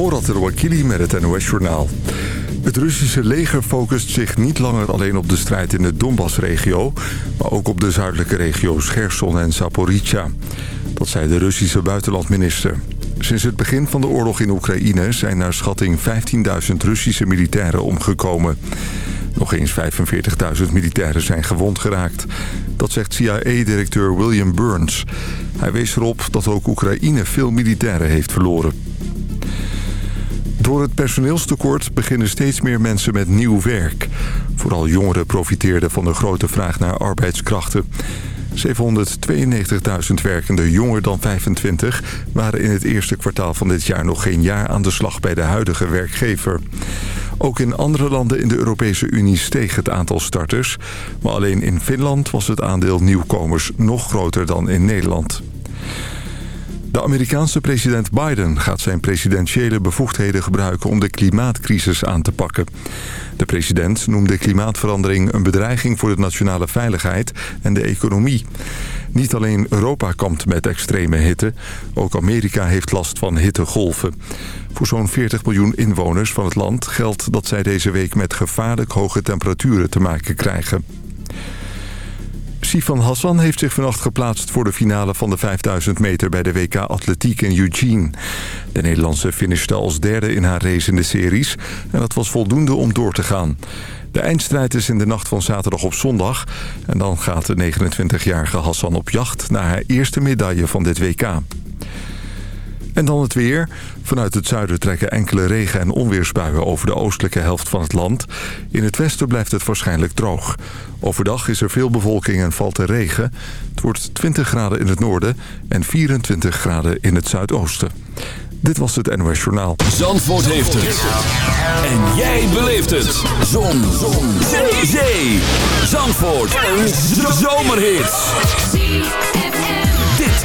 Morat Rouakili met het NOS-journaal. Het Russische leger focust zich niet langer alleen op de strijd in de Donbass-regio... maar ook op de zuidelijke regio's Gerson en Zaporizhia. Dat zei de Russische buitenlandminister. Sinds het begin van de oorlog in Oekraïne zijn naar schatting 15.000 Russische militairen omgekomen. Nog eens 45.000 militairen zijn gewond geraakt. Dat zegt CIA-directeur William Burns. Hij wees erop dat ook Oekraïne veel militairen heeft verloren. Door het personeelstekort beginnen steeds meer mensen met nieuw werk. Vooral jongeren profiteerden van de grote vraag naar arbeidskrachten. 792.000 werkenden jonger dan 25 waren in het eerste kwartaal van dit jaar nog geen jaar aan de slag bij de huidige werkgever. Ook in andere landen in de Europese Unie steeg het aantal starters. Maar alleen in Finland was het aandeel nieuwkomers nog groter dan in Nederland. De Amerikaanse president Biden gaat zijn presidentiële bevoegdheden gebruiken om de klimaatcrisis aan te pakken. De president noemde klimaatverandering een bedreiging voor de nationale veiligheid en de economie. Niet alleen Europa kampt met extreme hitte, ook Amerika heeft last van hittegolven. Voor zo'n 40 miljoen inwoners van het land geldt dat zij deze week met gevaarlijk hoge temperaturen te maken krijgen. Sifan Hassan heeft zich vannacht geplaatst voor de finale van de 5000 meter bij de WK Atletiek in Eugene. De Nederlandse finishte als derde in haar race in de series en dat was voldoende om door te gaan. De eindstrijd is in de nacht van zaterdag op zondag. En dan gaat de 29-jarige Hassan op jacht naar haar eerste medaille van dit WK. En dan het weer. Vanuit het zuiden trekken enkele regen- en onweersbuien over de oostelijke helft van het land. In het westen blijft het waarschijnlijk droog. Overdag is er veel bewolking en valt er regen. Het wordt 20 graden in het noorden en 24 graden in het zuidoosten. Dit was het NOS Journaal. Zandvoort heeft het. En jij beleeft het. Zon. Zon. Zee. Zandvoort. Een zomerhit.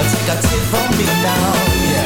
take a tip from me now. Yeah.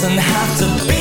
doesn't have to be.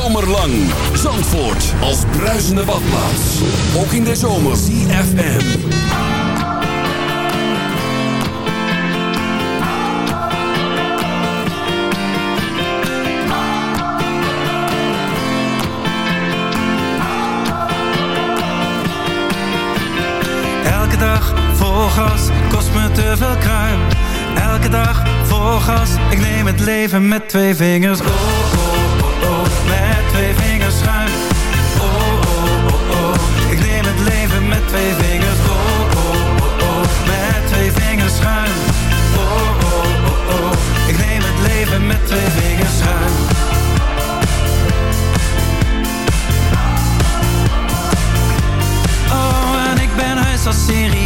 Zomerlang. Zandvoort als bruisende badplaats. Ook in de zomer. CFM. Elke dag vol gas, kost me te veel kruim. Elke dag vol gas, ik neem het leven met twee vingers. Oh,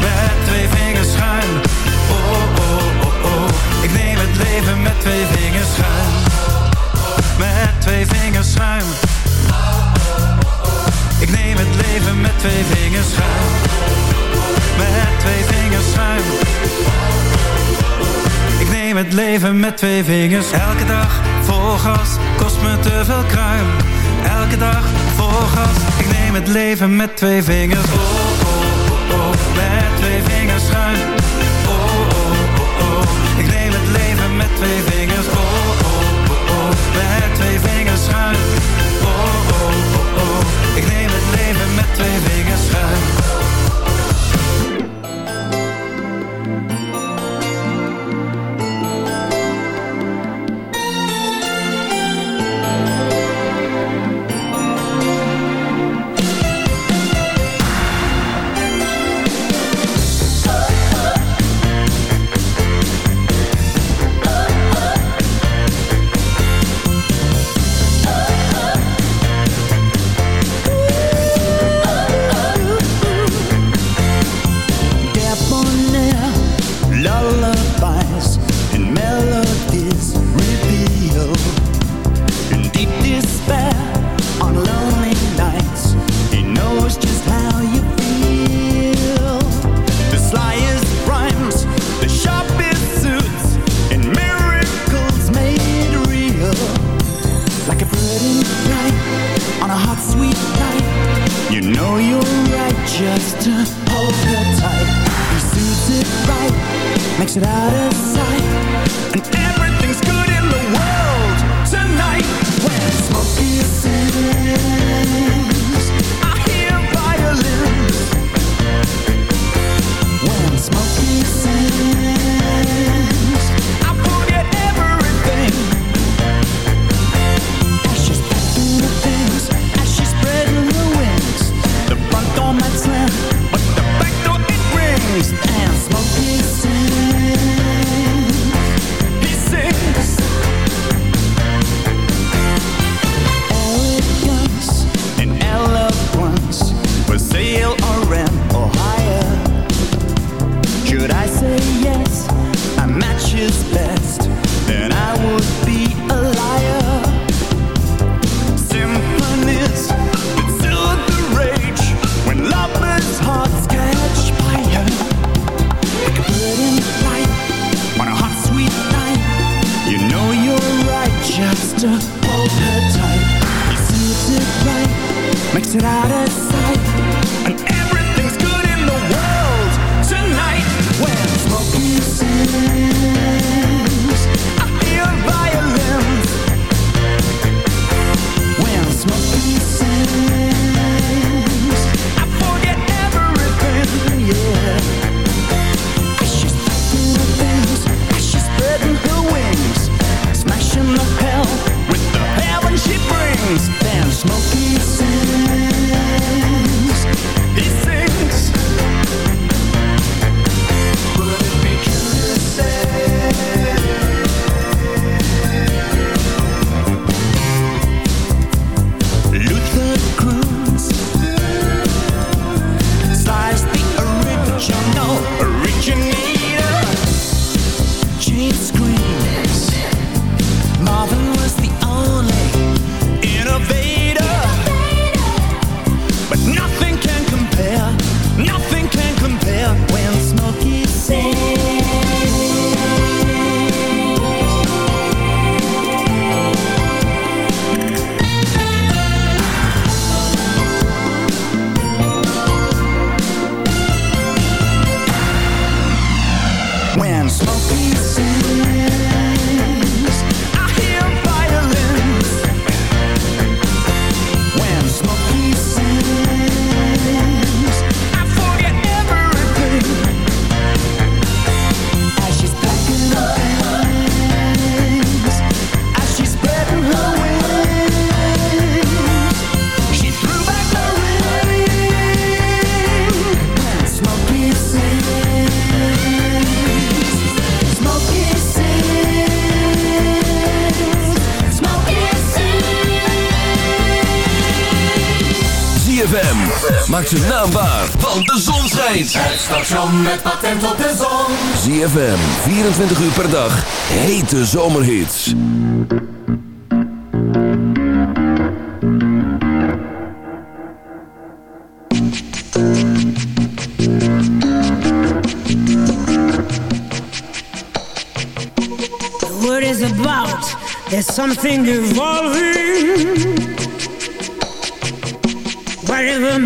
met twee vingers schuin. Oh, oh, oh, oh, ik neem het leven met twee vingers schuin. Met twee vingers schuin. Ik neem het leven met twee vingers schuin. Met twee vingers schuin. Ik neem het leven met twee vingers. Elke dag vol gas, kost me te veel kruim. Elke dag vol gas, ik neem het leven met twee vingers. Oh, met twee maakt zijn naam waar, want de zon schijnt. Het station met patent op de zon. ZFM, 24 uur per dag, hete zomerhits. The word is about, there's something evolving.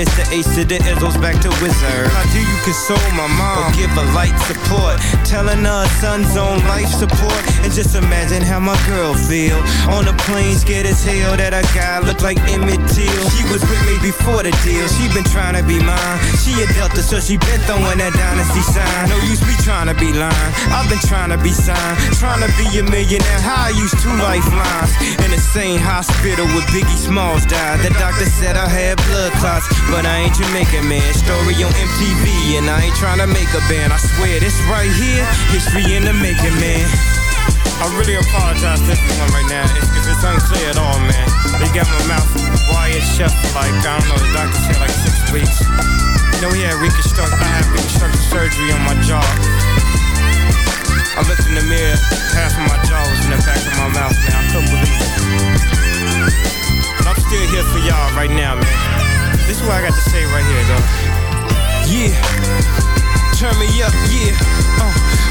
Mr. Ace to the Izzles back to Wizard. How do you console my mom or give her light support? Telling her son's on life support. And just imagine how my girl feel. On the plane, scared as hell that a guy looked like Emmett Till. She was with me before the deal, she been trying to be mine. She a Delta, so she been throwing that dynasty sign. No use me trying to be lying. I've been trying to be signed, trying to be a millionaire. How I used two lifelines in the same hospital with Biggie Smalls died. The doctor said I had blood clots, but I ain't Jamaican man. Story on MTV, and I ain't trying to make a band. I swear this right here, history in the making, man. I really apologize to everyone right now if, if it's unclear at all, man. They got my mouth wired shut like, I don't know, doctor me up, yeah.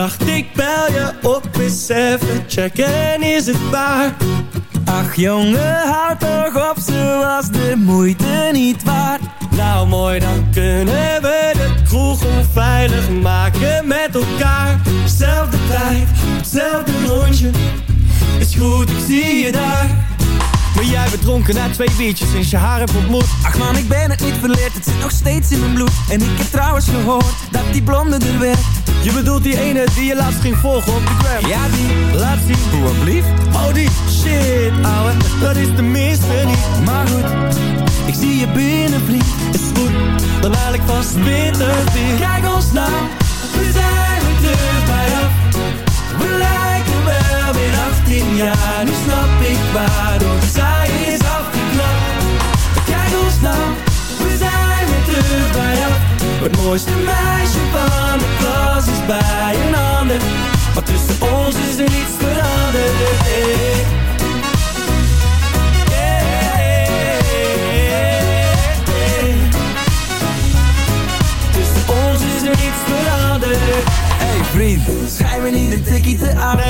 Dacht ik bel je op eens even checken, is het waar? Ach jongen, houd toch op, ze was de moeite niet waard. Nou mooi, dan kunnen we de kroeg onveilig maken met elkaar. Zelfde tijd, hetzelfde rondje Is goed, ik zie je daar Ben jij bedronken na twee biertjes sinds je haar hebt ontmoet? Ach man, ik ben het niet verleerd, het zit nog steeds in mijn bloed. En ik heb trouwens gehoord dat die blonde er werd. Je bedoelt die ene die je laatst ging volgen op de gram? Ja die, laat zien. Hoe blief? Oh die, shit ouwe, dat is de minste niet. Maar goed, ik zie je binnen vriend Is goed, dan haal ik vast witte weer Kijk ons nou, we zijn weer terug bij af. We lijken wel weer 18 jaar Nu snap ik waarom. Zij is afgeknapt. Kijk ons nou, we zijn weer terug bij af Het mooiste meisje van de klas is bij een ander. Maar tussen ons is er niets veranderd. Hey. Tussen ons is er niets veranderd. Hey vriend, schijn me niet een tikkie te joh,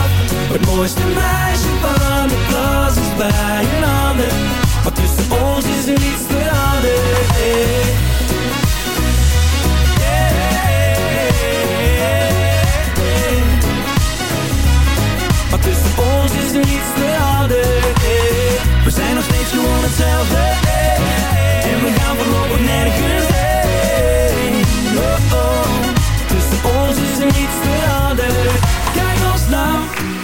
af Het mooiste meisje van de klas is bij een ander Maar tussen ons is er niets veranderd hey. Maar tussen ons is er niets veranderd hey. We zijn nog steeds gewoon hetzelfde. En we gaan voorlopig nergens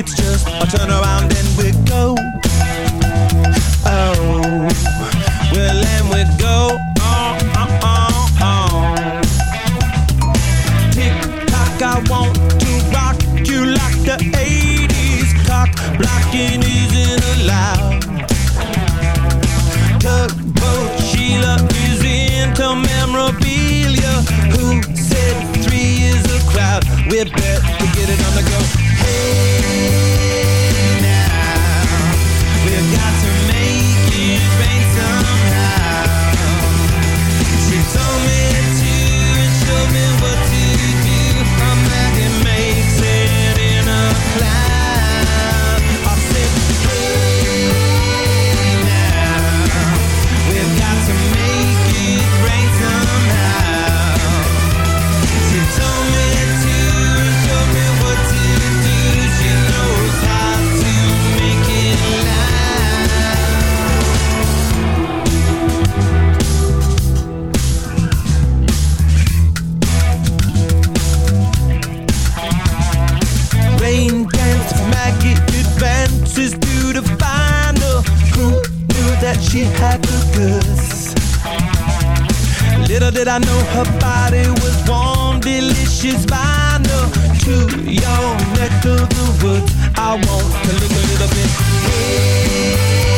It's just a turn around and we go. Oh, well, and we go. Uh, uh, uh, Tick tock, I want to rock you like the 80s. Blocking isn't allowed. Tugboat Sheila is into memorabilia. Who said three is a crowd? We're bet to get it on the had the goods. Little did I know her body was warm, delicious vinyl to your neck of the woods. I want to look a little bit. Hey.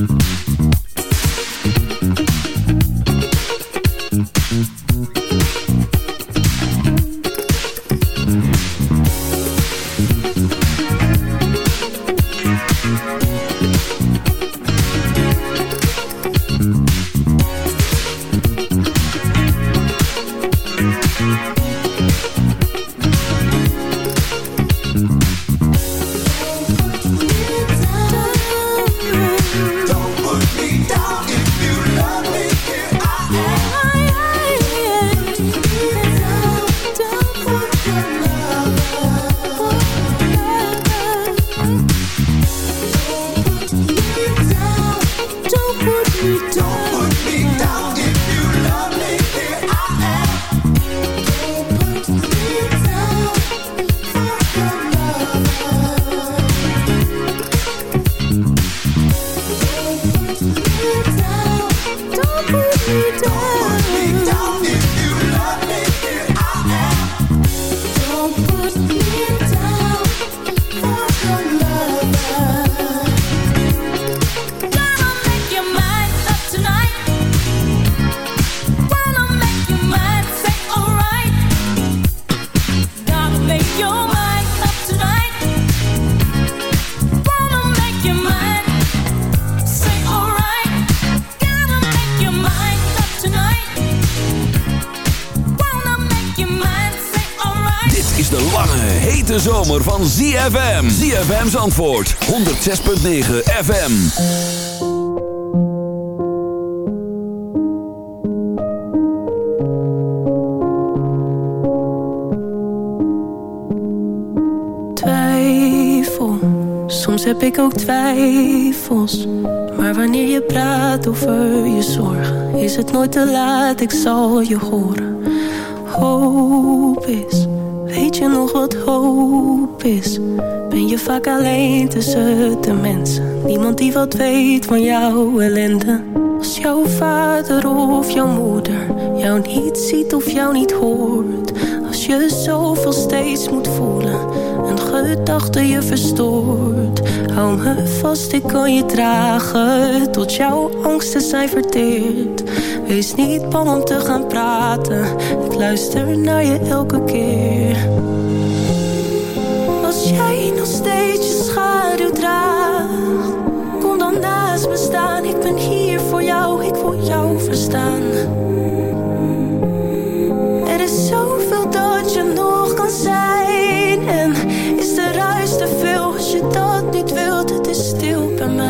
Mm-hmm. ZFM's antwoord, 106.9 FM. Twijfel, soms heb ik ook twijfels. Maar wanneer je praat over je zorgen, is het nooit te laat, ik zal je horen. Hoop is, weet je nog wat hoop is? Ben je vaak alleen tussen de mensen? Niemand die wat weet van jouw ellende. Als jouw vader of jouw moeder jou niet ziet of jou niet hoort. Als je zoveel steeds moet voelen, een gedachte je verstoort. Hou me vast, ik kan je dragen, tot jouw angsten zijn verteerd. Wees niet bang om te gaan praten, ik luister naar je elke keer. Steeds je schaduw draagt, kom dan naast me staan. Ik ben hier voor jou, ik wil jou verstaan. Er is zoveel dat je nog kan zijn. En is de ruis te veel als je dat niet wilt? Het is stil bij mij.